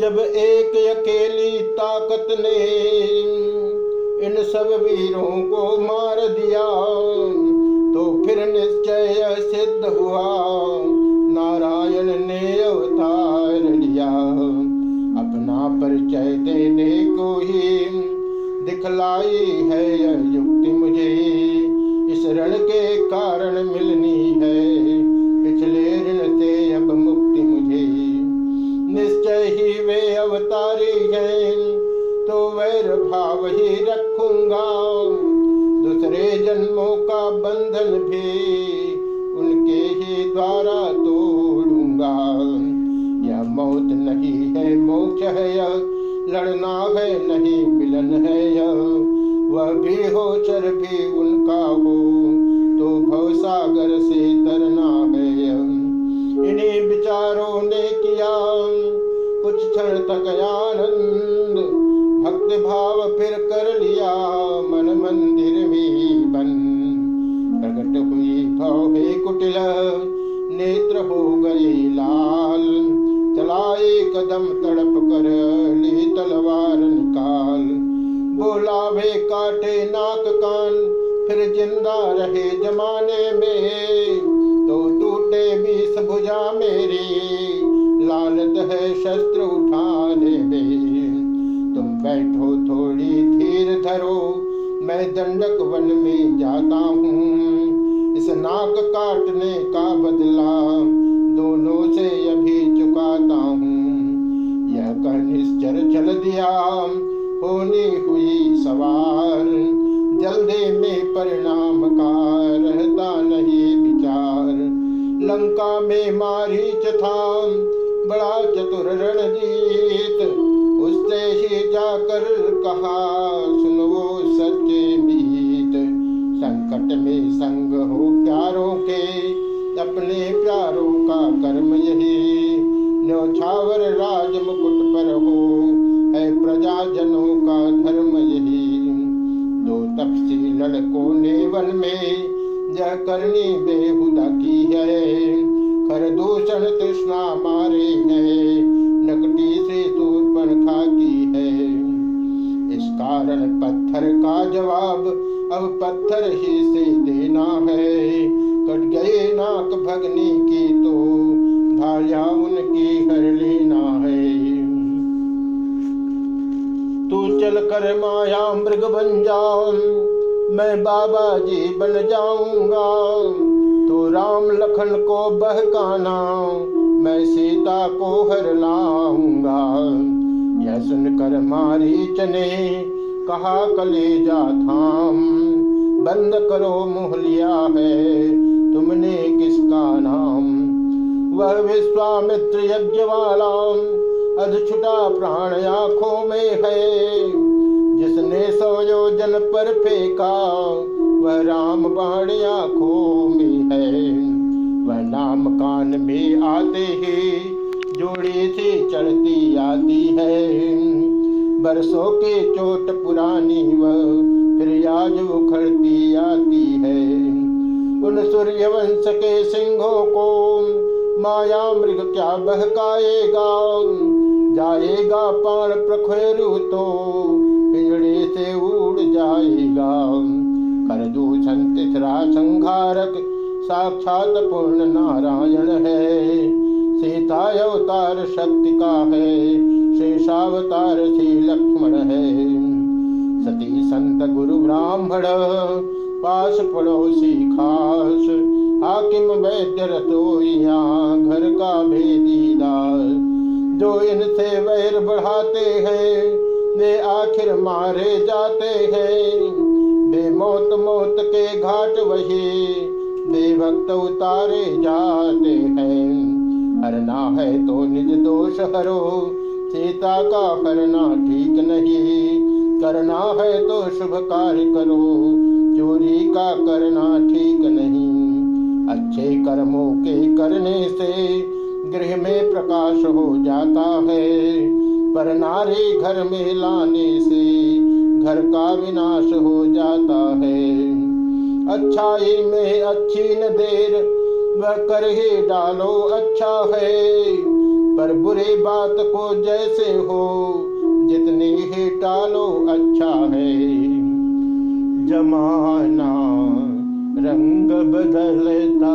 जब एक अकेली ताकत ने इन सब वीरों को मार दिया तो फिर निश्चय सिद्ध हुआ, नारायण ने अवतार लिया। अपना परिचय देने को ही दिखलाई है युक्ति मुझे। इस ऋण के कारण मिलनी है। वे अवतारी हैं तो वैर भाव ही रखूँगा। दूसरे जन्मों का बंधन भी उनके ही द्वारा तोड़ूँगा। यह मौत नहीं है मोक्ष है यह लड़ना है नहीं मिलन है यह वह भी हो चर भी उनका हो तो भवसागर से तरना कुछ क्षण तक आनंद भक्ति भाव फिर कर लिया मन मंदिर में बन प्रकट हुई भवे कुटिल, नेत्र हो गए लाल। चलाए कदम तड़प कर ली तलवार निकाल। बोला, वे काटे नाक कान, फिर ज़िंदा रहे जमाने में। तो टूटे बीस भुजा मेरी लालत है, शस्त्र उठाने में। तुम बैठो थोड़ी धीर धरो, मैं दंडक वन में जाता हूँ। इस नाक काटने का बदला जाकर कहा, सुनो सच्चे मीत संकट में संग हो प्यारों के, अपने प्यारों का कर्म यही। न्यौछावर राज मुकुट पर हो, है प्रजाजनों का धर्म यही। दो तपसी लड़कों ने वन में, यह करनी बेहुदा की है। कर दूषण तृष्णा मारे है, नकटी से सूर्पण खाती है। कारण पत्थर का जवाब अब पत्थर ही से देना है। कट गए नाक भगनी की तो भाया उनकी हर लेना है। तू चल कर माया मृग बन जाओ मैं बाबा जी बन जाऊँगा। तो राम लखन को बहकाना, मैं सीता को हर लाऊँगा। यह सुनकर मारी चने, कहा कलेजा थाम। बंद करो मुँह लिया है, तुमने किसका नाम? वह विश्वामित्र यज्ञ वाला अधछुटा प्राण आँखों में है। जिसने संयोजन पर फेंका, वह राम बाण आँखों में है। वह नाम कान में आते ही जोड़ी से चढ़ती आती है। बरसों के चोट पुरानी वह फिर आज उखड़ती आती है। उन सूर्य वंश के सिंहों को माया मृग क्या बहकाएगा? जाएगा पाण प्रखेरु तो पिंजड़े से उड़ जाएगा। कर दूषण तिसरा संहारक साक्षात पूर्ण नारायण है। सीता अवतार शक्ति का है, शेषावतार श्री लक्ष्मण है। सती संत गुरु ब्राह्मण, पास पड़ोसी खास, हाकिम वैद्य रसोईया घर का भेदीदार जो इनसे वैर बढ़ाते हैं, वे आखिर मारे जाते हैं। बेमौत मौत मौत के घाट वही बेभक्त उतारे जाते हैं। हरना है तो निज दोष हरो। सीता का करना ठीक नहीं। करना है तो शुभ कार्य करो। चोरी का करना ठीक नहीं। अच्छे कर्मों के करने से गृह में प्रकाश हो जाता है। पर नारी घर में लाने से घर का विनाश हो जाता है। अच्छाई में अच्छी न देर वह कर ही डालो अच्छा है। पर बुरे बात को जैसे हो, जितने ही डालो अच्छा है। जमाना रंग बदलता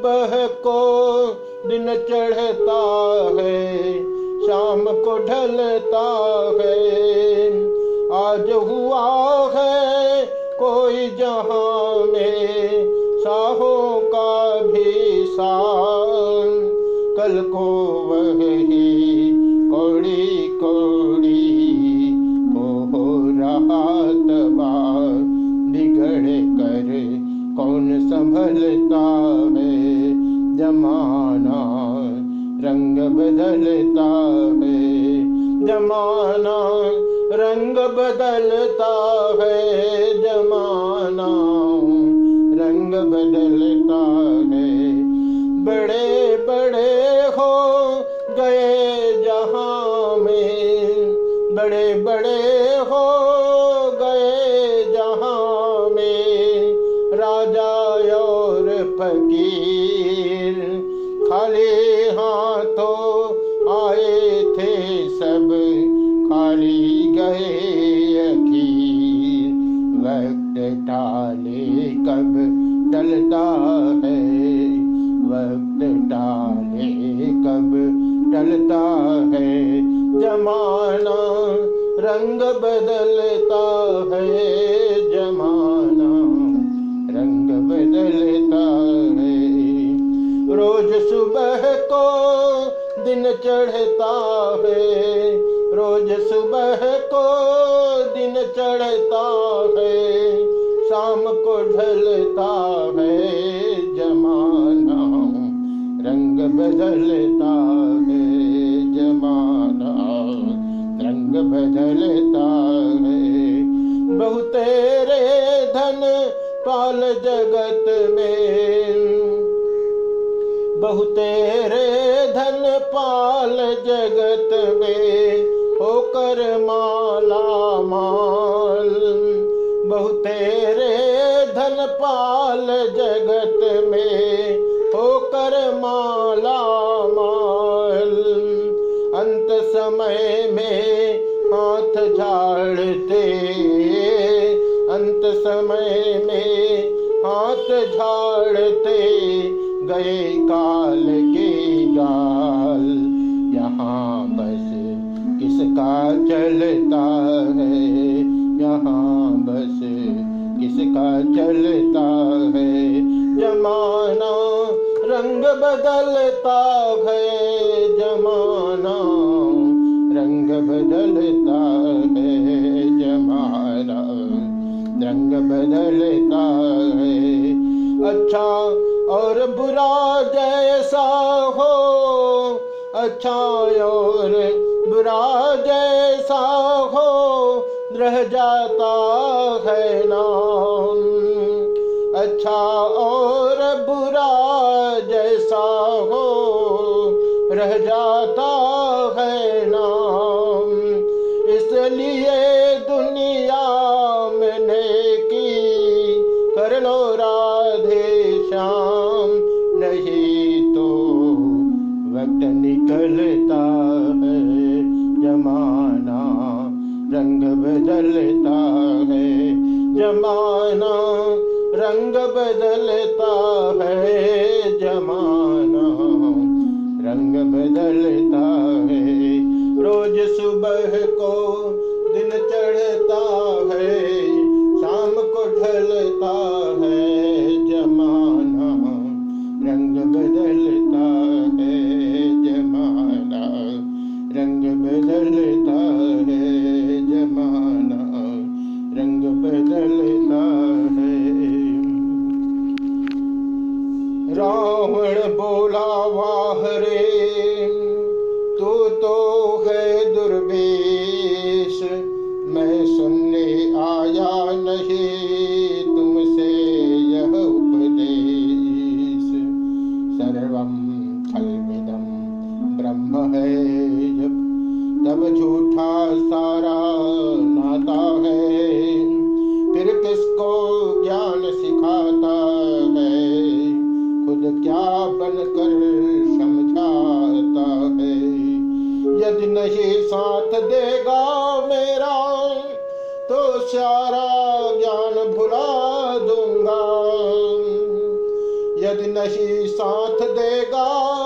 सुबह को दिन चढ़ता है, शाम को ढलता है। आज हुआ है कोई जहाँ में साहों का भी सान कल को वही कौड़ी कौड़ी को हो रहा तबा बिगड़ कर कौन संभलता है? जमाना रंग बदलता है। जमाना रंग बदलता है। जमाना रंग बदलता खाली गए अखीर। वक्त टाले कब टलता है? वक्त टाले कब टलता है? जमाना रंग बदलता है। जमाना रंग बदलता है। रोज सुबह को दिन चढ़ता ढलता है जमाना, रंग बदलता है जमाना, रंग बदलता है। बहुतेरे धन पाल जगत में बहुतेरे धन पाल जगत में, होकर माला माल गए काल के गाल। यहाँ बस किसका चलता है? यहाँ बस किसका चलता है? जमाना रंग बदलता है। अच्छा और बुरा जैसा हो, रह जाता है नाम। इसलिए दुनिया में नेकी कर लो राधे श्याम। नहीं तो वक्त निकलता है, जमाना रंग बदलता है, जमाना रंग बदलता है जमाना। रंग बदलता रावण बोला वाह रे तू तो है दुर्वेश, मैं सुनने आया नहीं तुमसे यह उपदेश। सर्वं खलविदम ब्रह्म है जब तब झूठा नहीं साथ देगा।